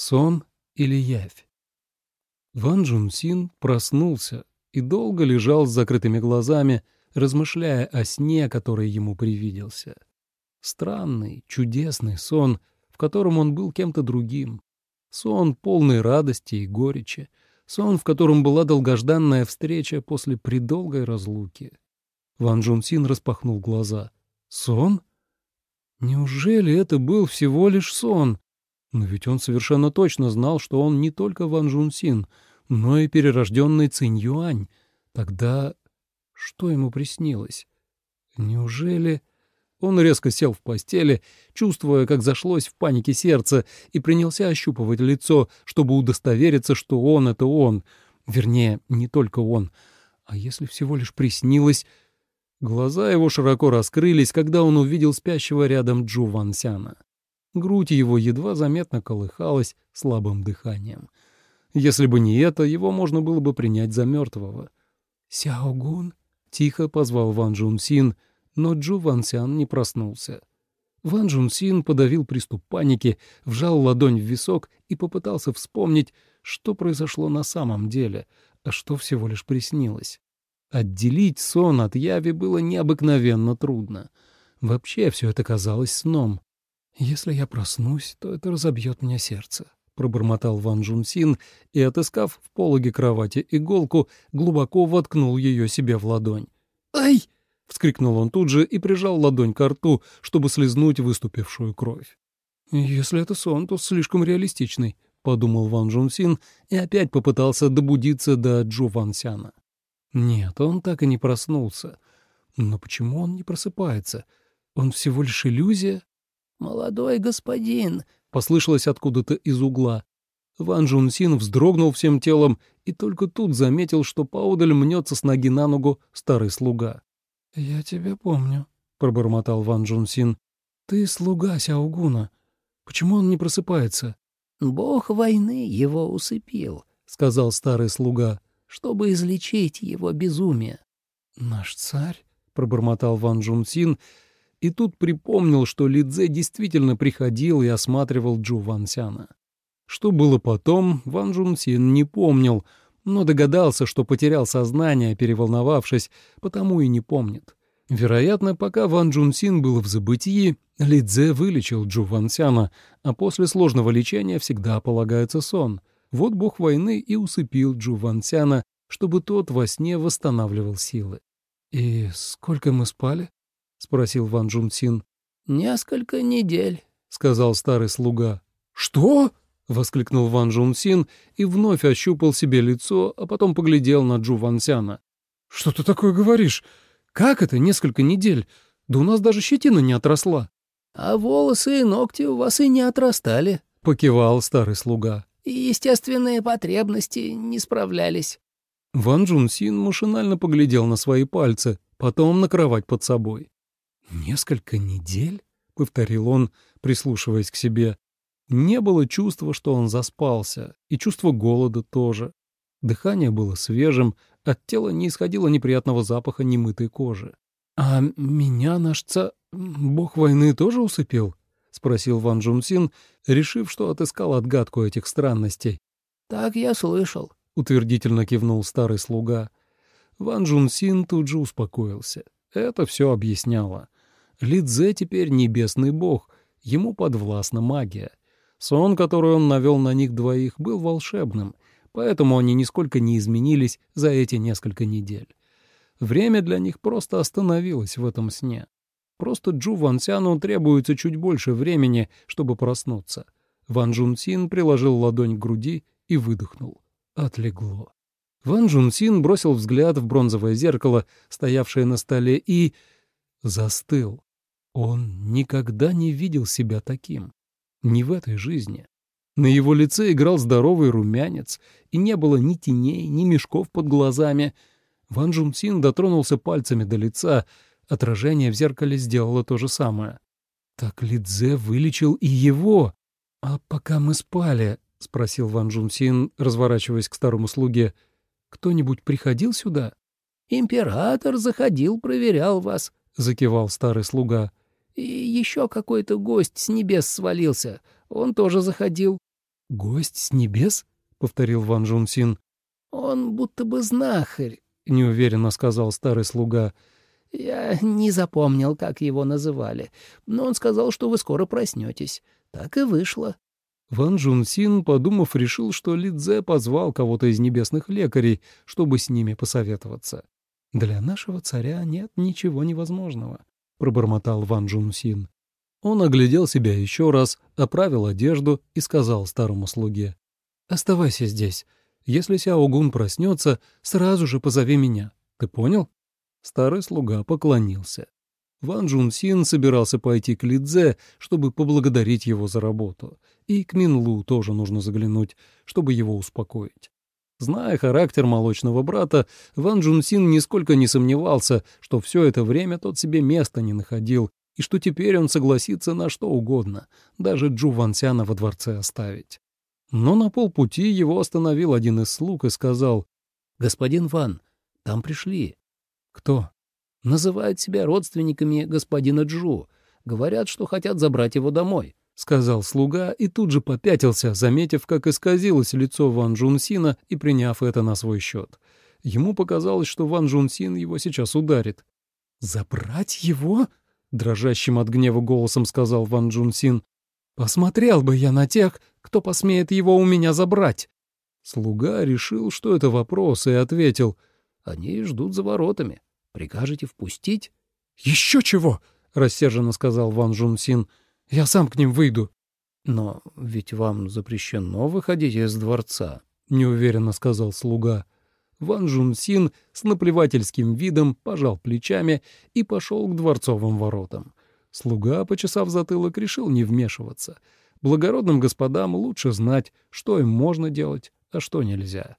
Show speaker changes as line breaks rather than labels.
Сон или явь? Ван Джун Син проснулся и долго лежал с закрытыми глазами, размышляя о сне, который ему привиделся. Странный, чудесный сон, в котором он был кем-то другим. Сон полный радости и горечи. Сон, в котором была долгожданная встреча после предолгой разлуки. Ван Джун Син распахнул глаза. Сон? Неужели это был всего лишь сон? Но ведь он совершенно точно знал, что он не только Ван Жун Син, но и перерожденный Цинь Юань. Тогда что ему приснилось? Неужели... Он резко сел в постели, чувствуя, как зашлось в панике сердце, и принялся ощупывать лицо, чтобы удостовериться, что он — это он. Вернее, не только он. А если всего лишь приснилось... Глаза его широко раскрылись, когда он увидел спящего рядом Джу Вансяна. Грудь его едва заметно колыхалась слабым дыханием. Если бы не это, его можно было бы принять за мертвого. «Сяогун?» — тихо позвал Ван Джун Син, но Джу Ван Сян не проснулся. Ван Джун Син подавил приступ паники, вжал ладонь в висок и попытался вспомнить, что произошло на самом деле, а что всего лишь приснилось. Отделить сон от яви было необыкновенно трудно. Вообще все это казалось сном. «Если я проснусь, то это разобьет мне сердце», — пробормотал Ван Джунсин и, отыскав в пологе кровати иголку, глубоко воткнул ее себе в ладонь. «Ай!» — вскрикнул он тут же и прижал ладонь к рту, чтобы слезнуть выступившую кровь. «Если это сон, то слишком реалистичный», — подумал Ван Джунсин и опять попытался добудиться до Джу Вансяна. Нет, он так и не проснулся. Но почему он не просыпается? Он всего лишь иллюзия?
«Молодой господин!»
— послышалось откуда-то из угла. Ван Джунсин вздрогнул всем телом и только тут заметил, что поодаль мнется с ноги на ногу старый слуга. «Я тебя помню», — пробормотал Ван Джунсин. «Ты слуга Сяогуна. Почему он не просыпается?»
«Бог войны его усыпил», — сказал старый слуга, «чтобы излечить его безумие».
«Наш царь?» — пробормотал Ван Джунсин и тут припомнил, что Лидзе действительно приходил и осматривал Джу Вансяна. Что было потом, Ван Джун Син не помнил, но догадался, что потерял сознание, переволновавшись, потому и не помнит. Вероятно, пока Ван Джун Син был в забытии, Лидзе вылечил Джу Вансяна, а после сложного лечения всегда полагается сон. Вот бог войны и усыпил Джу Вансяна, чтобы тот во сне восстанавливал силы. «И сколько мы спали?» — спросил Ван Джун Син.
«Несколько недель», —
сказал старый слуга. «Что?» — воскликнул Ван Джун Син и вновь ощупал себе лицо, а потом поглядел на Джу Ван Сяна. «Что ты такое говоришь? Как это несколько недель? Да у нас даже щетина не отросла».
«А волосы и ногти у вас и не отрастали», —
покивал старый слуга.
«И естественные потребности не справлялись».
Ван Джун Син машинально поглядел на свои пальцы, потом на кровать под собой. «Несколько недель?» — повторил он, прислушиваясь к себе. Не было чувства, что он заспался, и чувства голода тоже. Дыхание было свежим, от тела не исходило неприятного запаха немытой кожи. «А меня наш ца... бог войны тоже усыпил?» — спросил Ван Джунсин, решив, что отыскал отгадку этих странностей.
«Так я слышал», —
утвердительно кивнул старый слуга. Ван Джунсин тут же успокоился. Это все объясняло. Лидзе теперь небесный бог, ему подвластна магия. Сон, который он навел на них двоих, был волшебным, поэтому они нисколько не изменились за эти несколько недель. Время для них просто остановилось в этом сне. Просто Джу Вансяну требуется чуть больше времени, чтобы проснуться. Ван Джун Син приложил ладонь к груди и выдохнул. Отлегло. Ван Джун Син бросил взгляд в бронзовое зеркало, стоявшее на столе, и застыл. Он никогда не видел себя таким. Не в этой жизни. На его лице играл здоровый румянец, и не было ни теней, ни мешков под глазами. Ван Джунсин дотронулся пальцами до лица, отражение в зеркале сделало то же самое. Так Лидзе вылечил и его. «А пока мы спали», — спросил Ван Джунсин, разворачиваясь к старому слуге, — «кто-нибудь приходил сюда?»
«Император заходил, проверял вас», — закивал старый слуга. И еще какой-то гость с небес свалился. Он тоже заходил.
«Гость с небес?» — повторил Ван Джунсин.
«Он будто бы знахарь», —
неуверенно сказал старый слуга.
«Я не запомнил, как его называли, но он сказал, что вы скоро проснетесь. Так и вышло».
Ван Джунсин, подумав, решил, что Лидзе позвал кого-то из небесных лекарей, чтобы с ними посоветоваться. «Для нашего царя нет ничего невозможного», — пробормотал Ван Джунсин. Он оглядел себя еще раз, оправил одежду и сказал старому слуге. «Оставайся здесь. Если Сяогун проснется, сразу же позови меня. Ты понял?» Старый слуга поклонился. Ван Джун Син собирался пойти к Лидзе, чтобы поблагодарить его за работу. И к Минлу тоже нужно заглянуть, чтобы его успокоить. Зная характер молочного брата, Ван Джун Син нисколько не сомневался, что все это время тот себе места не находил, и что теперь он согласится на что угодно, даже Джу Вансяна во дворце оставить. Но на полпути его остановил один из слуг и сказал, «Господин Ван, там пришли». «Кто?» «Называют себя родственниками господина Джу. Говорят, что хотят забрать его домой», — сказал слуга и тут же попятился, заметив, как исказилось лицо Ван Джунсина и приняв это на свой счет. Ему показалось, что Ван Джунсин его сейчас ударит. «Забрать его?» — дрожащим от гнева голосом сказал Ван Джунсин. «Посмотрел бы я на тех, кто посмеет его у меня забрать». Слуга решил, что это вопрос, и ответил. «Они ждут за воротами. Прикажете впустить?» «Еще чего!» — рассерженно сказал Ван Жунсин. «Я сам к ним выйду». «Но ведь вам запрещено выходить из дворца», — неуверенно сказал слуга. Ван Жунсин с наплевательским видом пожал плечами и пошел к дворцовым воротам. Слуга, почесав затылок, решил не вмешиваться. Благородным господам лучше знать, что им можно делать, а что нельзя.